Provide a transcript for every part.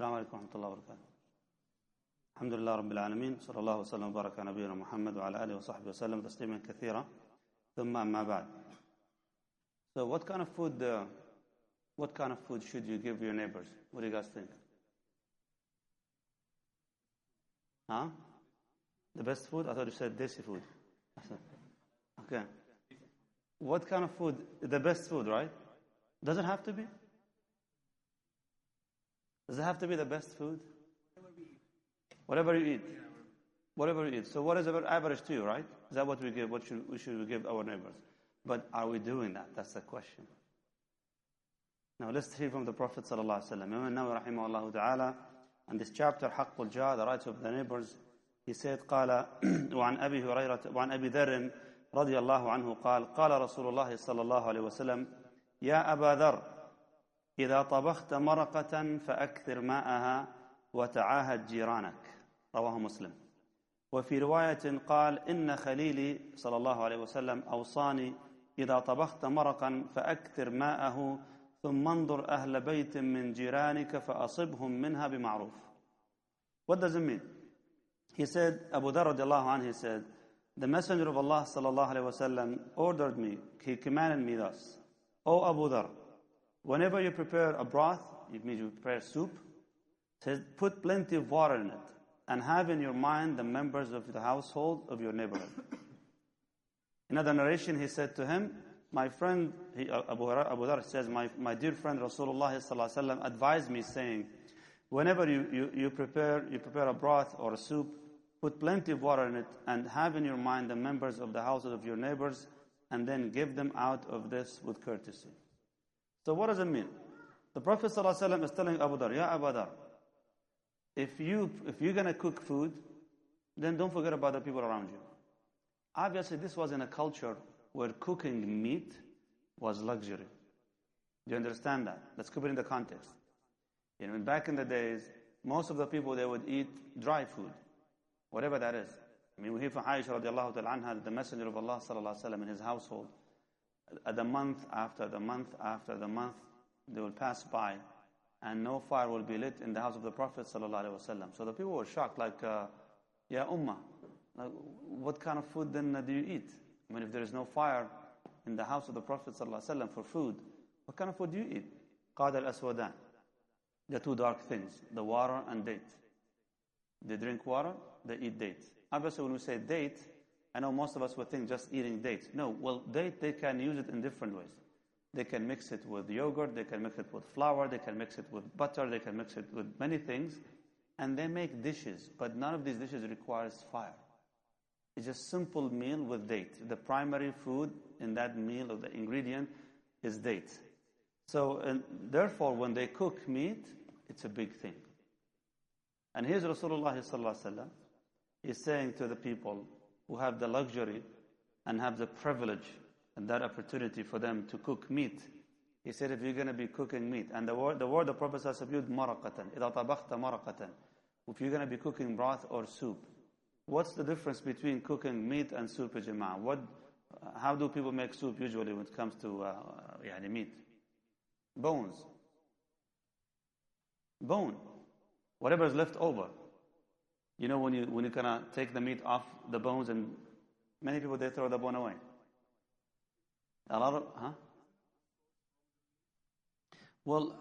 السلام عليكم ورحمة الله وبركاته الحمد لله رب العالمين صلى الله وسلم وبارك على نبينا محمد وعلى آله وصحبه وسلم تسليما كثيرا ثم أما بعد So what kind of food uh, what kind of food should you give your neighbors? What do you guys think? Huh? The best food? I thought you said desi food. Okay. What kind of food? The best food, right? Does it have to be? Does it have to be the best food? Whatever you eat. Whatever you eat. So what is our average to you, right? Is that what we give? What should we should we give our neighbors? But are we doing that? That's the question. Now let's hear from the Prophet sallallahu alaihi wasallam. Imam Nawawi rahimahullah ta'ala, and this chapter, حق الجار, the rights of the neighbors, he said قال وعن أبي هريرة وعن أبي ذر رضي الله عنه قال قال رسول الله صلى الله عليه وسلم يا أبا ذر إذا طبخت مرقة فأكثر ماءها وتعاهد جيرانك. رواه مسلم. وفي رواية قال إن خليلي صلى الله عليه وسلم أوصاني إذا طبخت مرقا فأكثر ماءه ثم انظر أهل بيت من جيرانك فأصبهم منها بمعروف. What does it mean? He said, Abu Dhar radiallahu anhu, he said, the Messenger of Allah sallallahu alayhi wasallam ordered me, he commanded me thus, O Abu Dhar, whenever you prepare a broth, it means you prepare soup, put plenty of water in it and have in your mind the members of the household of your neighborhood. In another narration, he said to him, my friend, he, uh, Abu, Abu Dhar says, my, my dear friend Rasulullah advised me saying, whenever you, you, you, prepare, you prepare a broth or a soup, put plenty of water in it and have in your mind the members of the household of your neighbors and then give them out of this with courtesy. So what does it mean? The Prophet ﷺ is telling Abu Dhar, Ya Abu Dhar, if, you, if you're going to cook food, then don't forget about the people around you. Obviously, this was in a culture where cooking meat was luxury. Do you understand that? Let's keep it in the context. You know, back in the days, most of the people, they would eat dry food, whatever that is. I mean, we hear from Aisha radiallahu anha the Messenger of Allah sallallahu in his household, the month after the month after the month, they will pass by and no fire will be lit in the house of the Prophet sallallahu So the people were shocked, like, uh, Ya Ummah, like, what kind of food then do you eat? I mean, if there is no fire in the house of the Prophet sallallahu for food, what kind of food do you eat? Qad al-aswadan the two dark things, the water and date. They drink water, they eat dates. Obviously, when we say date, I know most of us would think just eating dates. No, well, date, they can use it in different ways. They can mix it with yogurt, they can mix it with flour, they can mix it with butter, they can mix it with many things, and they make dishes, but none of these dishes requires fire. It's just simple meal with date. The primary food in that meal, or the ingredient, is date. So, and therefore, when they cook meat, it's a big thing. And here's Rasulullah He's saying to the people who have the luxury and have the privilege and that opportunity for them to cook meat. He said, if you're going to be cooking meat, and the word the, word the Prophet says, maraqatan, إِذَا طَبَخْتَ maraqatan. If you're going to be cooking broth or soup, what's the difference between cooking meat and soup, jama'ah? What, how do people make soup usually when it comes to uh, yani meat? Bones bone, whatever is left over. You know, when you, when you kind of take the meat off the bones, and many people, they throw the bone away. A lot of, huh? Well,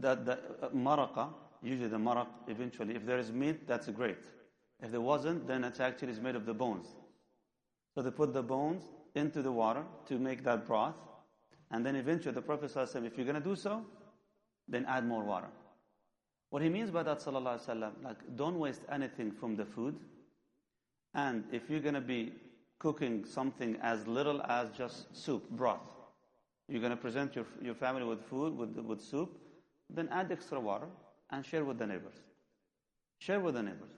the, the uh, maraqa, usually the maraq, eventually, if there is meat, that's great. If there wasn't, then it actually is made of the bones. So they put the bones into the water to make that broth. And then eventually the Prophet said, if you're going to do so, then add more water. What he means by that, sallallahu alaihi wasallam, like don't waste anything from the food. And if you're going to be cooking something as little as just soup, broth. You're going to present your, your family with food, with, with soup, then add extra water and share with the neighbors. Share with the neighbors.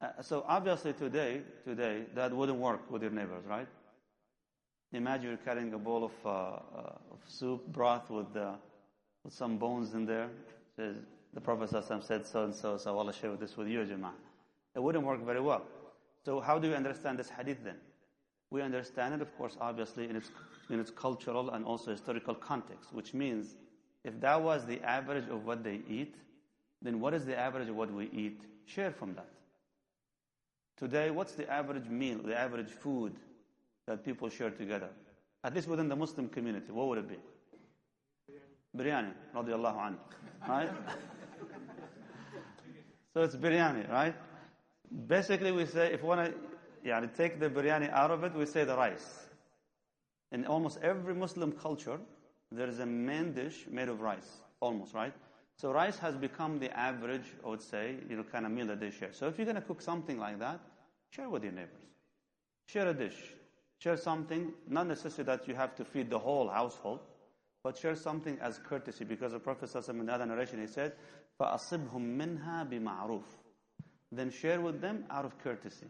Uh, so obviously today, today, that wouldn't work with your neighbors, right? Imagine you're carrying a bowl of, uh, uh, of soup, broth with, uh, with some bones in there. Says, the Prophet said so and so, so Allah share this with you, Jama'ah. It wouldn't work very well. So how do you understand this hadith then? We understand it, of course, obviously, in its, in its cultural and also historical context, which means if that was the average of what they eat, then what is the average of what we eat? Share from that. Today, what's the average meal, the average food that people share together? At least within the Muslim community, what would it be? Biryani, radiallahu anhu. Right? so it's biryani, right? Basically, we say, if we want to yani, take the biryani out of it, we say the rice. In almost every Muslim culture, there is a main dish made of rice, almost, right? So rice has become the average, I would say, you know, kind of meal that they share. So if you're going to cook something like that, share with your neighbors. Share a dish. Share something, not necessarily that you have to feed the whole household, but share something as courtesy, because the Prophet in the other narration, he said, فَأَصِبْهُمْ مِنْهَا بِمَعْرُوفٍ Then share with them out of courtesy.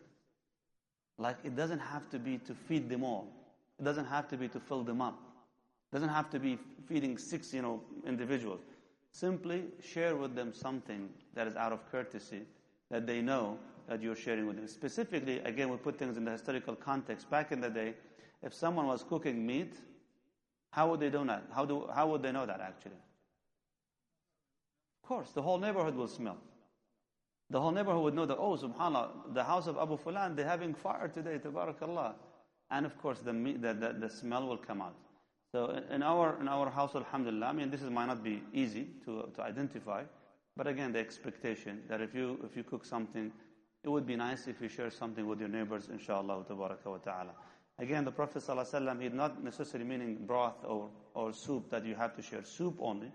Like it doesn't have to be to feed them all. It doesn't have to be to fill them up. It doesn't have to be feeding six, you know, individuals. Simply share with them something that is out of courtesy, that they know that you're sharing with them. Specifically, again, we put things in the historical context. Back in the day, if someone was cooking meat, how would they know that? How, do, how would they know that actually? Of course, the whole neighborhood will smell. The whole neighborhood would know that, oh, subhanAllah, the house of Abu Fulan, they're having fire today, tabarakallah. And of course, the, the, the, the smell will come out. So in our, in our house, alhamdulillah, I mean, this is, might not be easy to, to identify, but again, the expectation that if you, if you cook something, it would be nice if you share something with your neighbors, inshallah, tabaraka wa ta'ala. Again, the Prophet ﷺ, he not necessarily meaning broth or, or soup that you have to share soup only,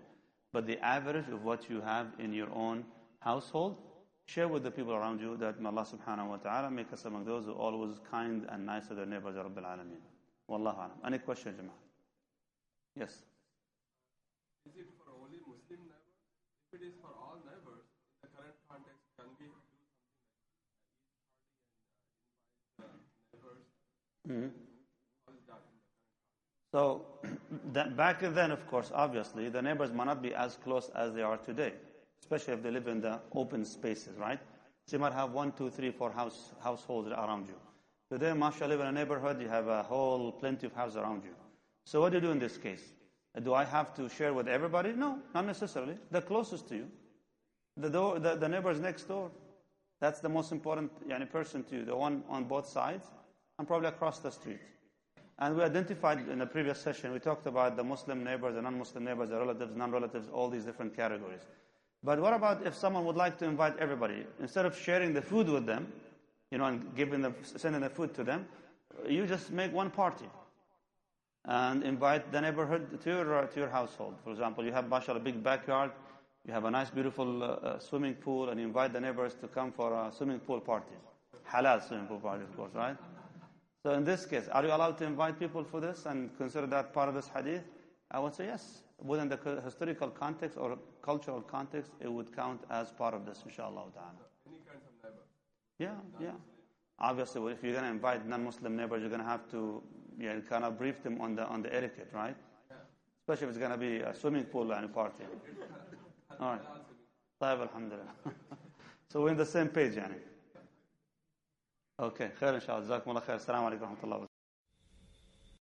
but the average of what you have in your own household, share with the people around you that may Allah subhanahu wa ta'ala make us among those who are always kind and nice to their neighbors, Ya Rabbil Alameen. Wallahu alam. Any question, Jama'ah? Yes. Is it for only Muslim neighbors? If it is for all neighbors, in the current context, can we do something like Eid party and uh, invite the neighbors? How is that in the current context? So, that back then, of course, obviously, the neighbors might not be as close as they are today, especially if they live in the open spaces, right? So you might have one, two, three, four house, households around you. Today, mashallah, live in a neighborhood, you have a whole plenty of houses around you. So what do you do in this case? Do I have to share with everybody? No, not necessarily. The closest to you. The, door, the, the neighbors next door. That's the most important yani, person to you, the one on both sides, and probably across the street. And we identified in a previous session, we talked about the Muslim neighbors, the non-Muslim neighbors, the relatives, non-relatives, all these different categories. But what about if someone would like to invite everybody? Instead of sharing the food with them, you know, and giving them, sending the food to them, you just make one party and invite the neighborhood to your, to your household. For example, you have mashallah, a big backyard, you have a nice, beautiful uh, uh, swimming pool, and you invite the neighbors to come for a swimming pool party. Halal swimming pool party, of course, right? So in this case, are you allowed to invite people for this and consider that part of this hadith? I would say yes. Within the historical context or cultural context, it would count as part of this, inshallah ta'ala. Any kind of neighbor? Yeah, yeah. Obviously, if you're going to invite non-Muslim neighbors, you're going to have to yeah, kind of brief them on the, on the etiquette, right? Especially if it's going to be a swimming pool and a party. All right. So we're on the same page, Yanni. Okay. خير إن شاء الله. جزاكم الله خير. السلام عليكم ورحمة الله وبركاته.